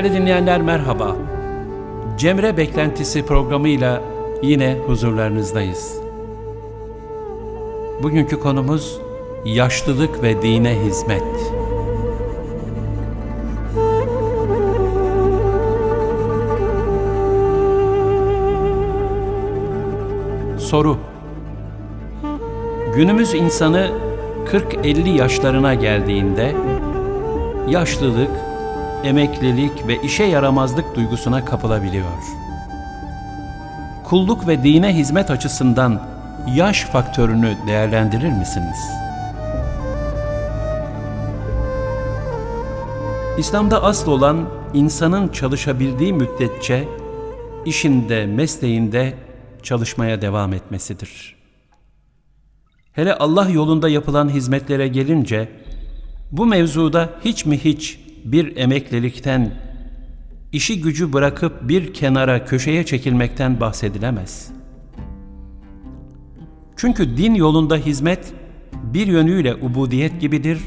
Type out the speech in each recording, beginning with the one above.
Değerli dinleyenler merhaba. Cemre Beklentisi programıyla yine huzurlarınızdayız. Bugünkü konumuz yaşlılık ve dine hizmet. Soru Günümüz insanı 40-50 yaşlarına geldiğinde yaşlılık, emeklilik ve işe yaramazlık duygusuna kapılabiliyor. Kulluk ve dine hizmet açısından yaş faktörünü değerlendirir misiniz? İslam'da asıl olan insanın çalışabildiği müddetçe işinde, mesleğinde çalışmaya devam etmesidir. Hele Allah yolunda yapılan hizmetlere gelince bu mevzuda hiç mi hiç bir emeklilikten, işi gücü bırakıp bir kenara köşeye çekilmekten bahsedilemez. Çünkü din yolunda hizmet bir yönüyle ubudiyet gibidir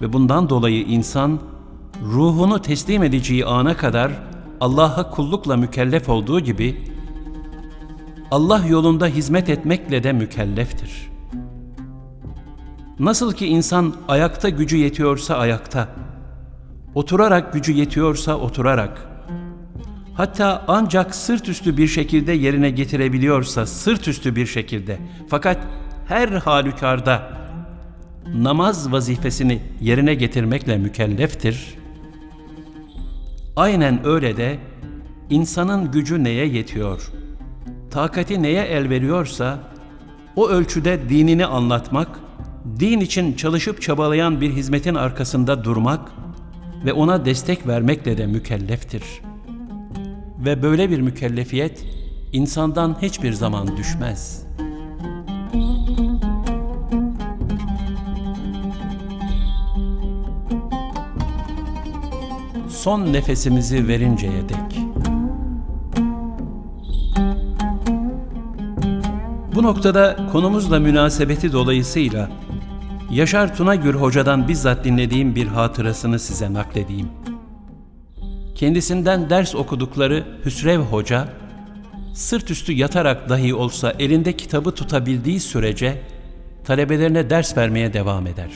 ve bundan dolayı insan ruhunu teslim edeceği ana kadar Allah'a kullukla mükellef olduğu gibi Allah yolunda hizmet etmekle de mükelleftir. Nasıl ki insan ayakta gücü yetiyorsa ayakta, oturarak gücü yetiyorsa oturarak, hatta ancak sırt üstü bir şekilde yerine getirebiliyorsa sırt üstü bir şekilde, fakat her halükarda namaz vazifesini yerine getirmekle mükelleftir. Aynen öyle de insanın gücü neye yetiyor, takati neye el veriyorsa, o ölçüde dinini anlatmak, din için çalışıp çabalayan bir hizmetin arkasında durmak ve ona destek vermekle de mükelleftir. Ve böyle bir mükellefiyet insandan hiçbir zaman düşmez. Son nefesimizi verinceye dek. Bu noktada konumuzla münasebeti dolayısıyla Yaşar Tunagür Hoca'dan bizzat dinlediğim bir hatırasını size nakledeyim. Kendisinden ders okudukları Hüsrev Hoca, sırt üstü yatarak dahi olsa elinde kitabı tutabildiği sürece talebelerine ders vermeye devam eder.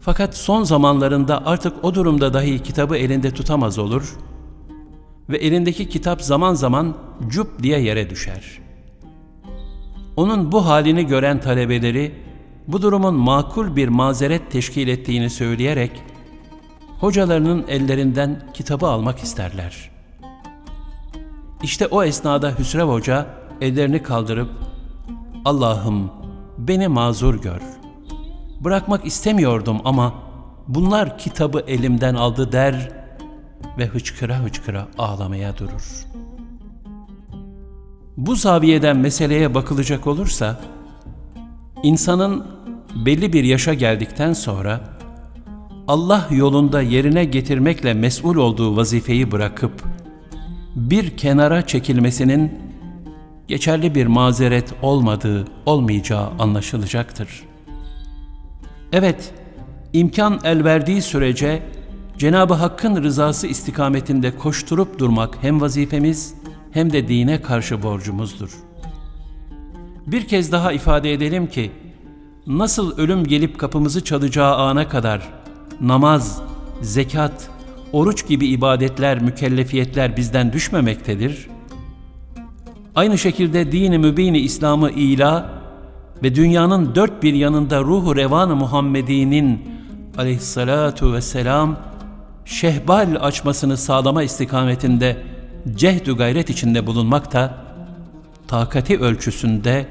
Fakat son zamanlarında artık o durumda dahi kitabı elinde tutamaz olur ve elindeki kitap zaman zaman cup diye yere düşer.'' Onun bu halini gören talebeleri bu durumun makul bir mazeret teşkil ettiğini söyleyerek hocalarının ellerinden kitabı almak isterler. İşte o esnada Hüsrev Hoca ellerini kaldırıp Allah'ım beni mazur gör. Bırakmak istemiyordum ama bunlar kitabı elimden aldı der ve hıçkıra hıçkıra ağlamaya durur.'' Bu zaviyeden meseleye bakılacak olursa, insanın belli bir yaşa geldikten sonra Allah yolunda yerine getirmekle mesul olduğu vazifeyi bırakıp bir kenara çekilmesinin geçerli bir mazeret olmadığı, olmayacağı anlaşılacaktır. Evet, imkan el verdiği sürece Cenab-ı Hakk'ın rızası istikametinde koşturup durmak hem vazifemiz hem de dine karşı borcumuzdur. Bir kez daha ifade edelim ki, nasıl ölüm gelip kapımızı çalacağı ana kadar namaz, zekat, oruç gibi ibadetler, mükellefiyetler bizden düşmemektedir. Aynı şekilde dini mübini İslam'ı ila ve dünyanın dört bir yanında ruhu revan-ı Muhammedi'nin aleyhissalatu vesselam şehbal açmasını sağlama istikametinde cehdü gayret içinde bulunmak da takati ölçüsünde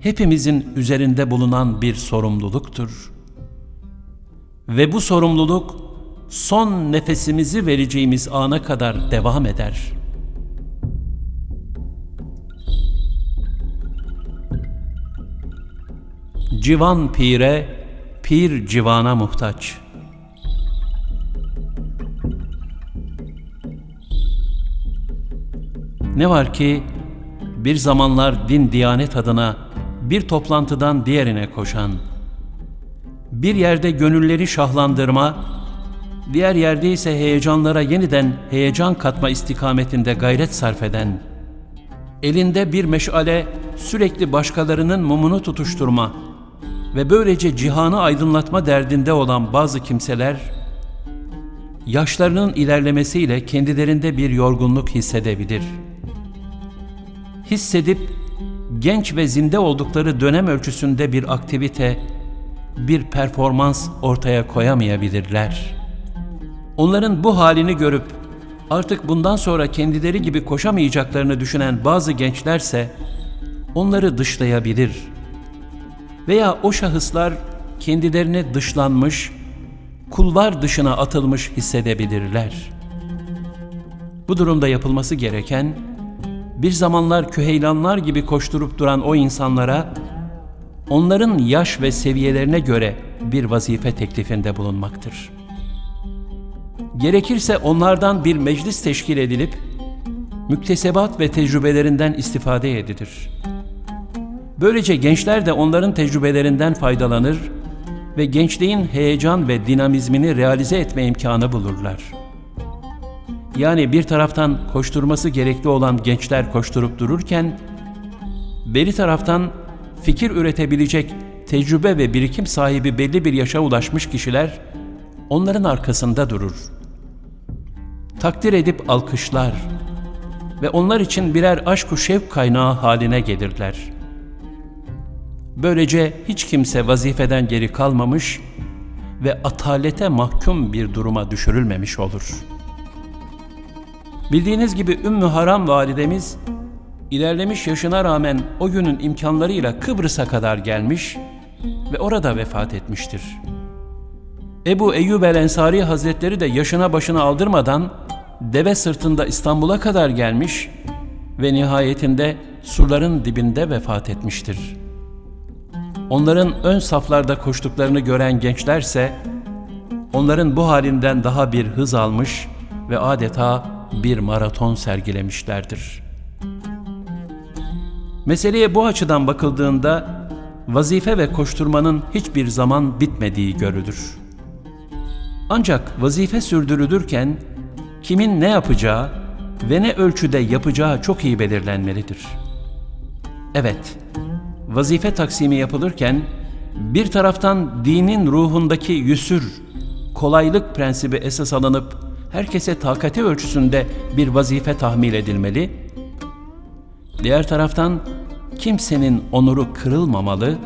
hepimizin üzerinde bulunan bir sorumluluktur. Ve bu sorumluluk son nefesimizi vereceğimiz ana kadar devam eder. Civan pire, pir civana muhtaç.'' Ne var ki bir zamanlar din diyanet adına bir toplantıdan diğerine koşan, bir yerde gönülleri şahlandırma, diğer yerde ise heyecanlara yeniden heyecan katma istikametinde gayret sarf eden, elinde bir meşale sürekli başkalarının mumunu tutuşturma ve böylece cihanı aydınlatma derdinde olan bazı kimseler, yaşlarının ilerlemesiyle kendilerinde bir yorgunluk hissedebilir. Hissedip genç ve zinde oldukları dönem ölçüsünde bir aktivite, bir performans ortaya koyamayabilirler. Onların bu halini görüp artık bundan sonra kendileri gibi koşamayacaklarını düşünen bazı gençlerse onları dışlayabilir. Veya o şahıslar kendilerini dışlanmış, kulvar dışına atılmış hissedebilirler. Bu durumda yapılması gereken, bir zamanlar küheylanlar gibi koşturup duran o insanlara, onların yaş ve seviyelerine göre bir vazife teklifinde bulunmaktır. Gerekirse onlardan bir meclis teşkil edilip, müktesebat ve tecrübelerinden istifade edilir. Böylece gençler de onların tecrübelerinden faydalanır ve gençliğin heyecan ve dinamizmini realize etme imkanı bulurlar. Yani bir taraftan koşturması gerekli olan gençler koşturup dururken, beri taraftan fikir üretebilecek tecrübe ve birikim sahibi belli bir yaşa ulaşmış kişiler onların arkasında durur. Takdir edip alkışlar ve onlar için birer aşk-ı şevk kaynağı haline gelirler.'' Böylece hiç kimse vazifeden geri kalmamış ve atalete mahkum bir duruma düşürülmemiş olur. Bildiğiniz gibi Ümmü Haram validemiz ilerlemiş yaşına rağmen o günün imkanlarıyla Kıbrıs'a kadar gelmiş ve orada vefat etmiştir. Ebu Eyyub el Ensari Hazretleri de yaşına başına aldırmadan deve sırtında İstanbul'a kadar gelmiş ve nihayetinde surların dibinde vefat etmiştir.'' Onların ön saflarda koştuklarını gören gençlerse onların bu halinden daha bir hız almış ve adeta bir maraton sergilemişlerdir. Meseleye bu açıdan bakıldığında vazife ve koşturmanın hiçbir zaman bitmediği görülür. Ancak vazife sürdürülürken kimin ne yapacağı ve ne ölçüde yapacağı çok iyi belirlenmelidir. Evet, vazife taksimi yapılırken bir taraftan dinin ruhundaki yüsür, kolaylık prensibi esas alınıp herkese takati ölçüsünde bir vazife tahmil edilmeli, diğer taraftan kimsenin onuru kırılmamalı,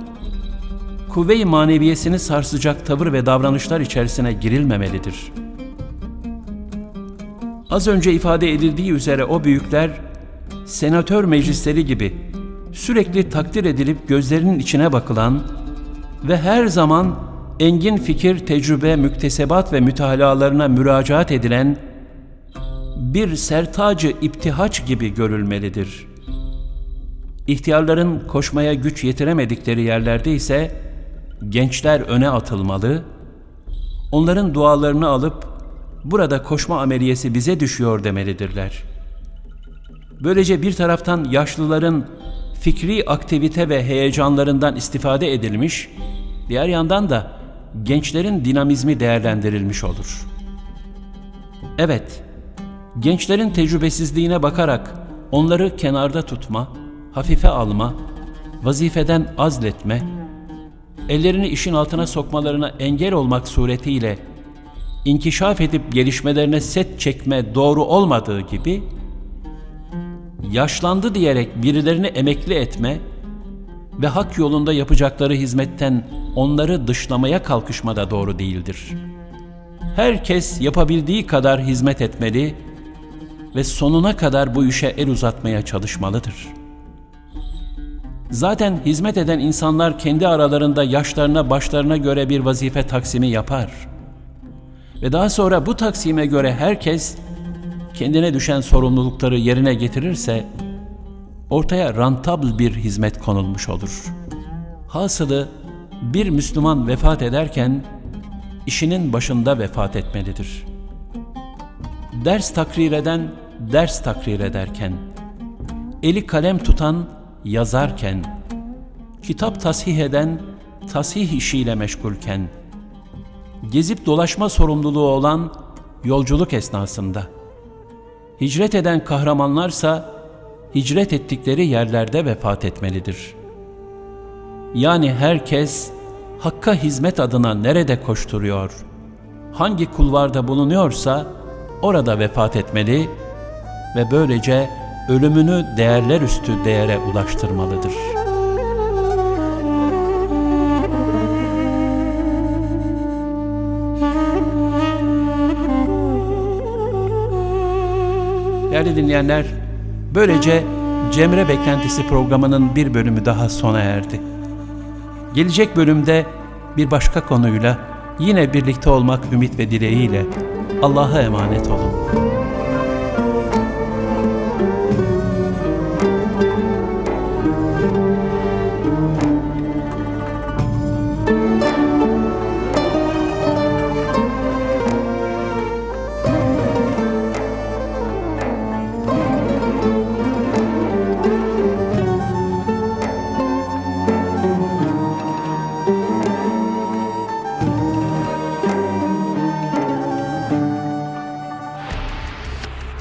kuvve-i maneviyesini sarsacak tavır ve davranışlar içerisine girilmemelidir. Az önce ifade edildiği üzere o büyükler, senatör meclisleri gibi sürekli takdir edilip gözlerinin içine bakılan ve her zaman engin fikir, tecrübe, müktesebat ve mütalalarına müracaat edilen bir sertacı iptihaç gibi görülmelidir. İhtiyarların koşmaya güç yetiremedikleri yerlerde ise gençler öne atılmalı, onların dualarını alıp burada koşma ameliyesi bize düşüyor demelidirler. Böylece bir taraftan yaşlıların fikri aktivite ve heyecanlarından istifade edilmiş, diğer yandan da gençlerin dinamizmi değerlendirilmiş olur. Evet, gençlerin tecrübesizliğine bakarak onları kenarda tutma, hafife alma, vazifeden azletme, ellerini işin altına sokmalarına engel olmak suretiyle inkişaf edip gelişmelerine set çekme doğru olmadığı gibi, yaşlandı diyerek birilerini emekli etme ve hak yolunda yapacakları hizmetten onları dışlamaya kalkışma da doğru değildir. Herkes yapabildiği kadar hizmet etmeli ve sonuna kadar bu işe el uzatmaya çalışmalıdır. Zaten hizmet eden insanlar kendi aralarında yaşlarına başlarına göre bir vazife taksimi yapar. Ve daha sonra bu taksime göre herkes kendine düşen sorumlulukları yerine getirirse ortaya rantabl bir hizmet konulmuş olur. Hasılı bir Müslüman vefat ederken işinin başında vefat etmelidir. Ders takrir eden ders takrir ederken, eli kalem tutan yazarken, kitap tasih eden tasih işiyle meşgulken, gezip dolaşma sorumluluğu olan yolculuk esnasında. Hicret eden kahramanlarsa hicret ettikleri yerlerde vefat etmelidir. Yani herkes Hakk'a hizmet adına nerede koşturuyor, hangi kulvarda bulunuyorsa orada vefat etmeli ve böylece ölümünü değerler üstü değere ulaştırmalıdır.'' Değerli dinleyenler, böylece Cemre Beklentisi programının bir bölümü daha sona erdi. Gelecek bölümde bir başka konuyla yine birlikte olmak ümit ve dileğiyle Allah'a emanet olun.